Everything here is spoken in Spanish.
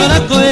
Basala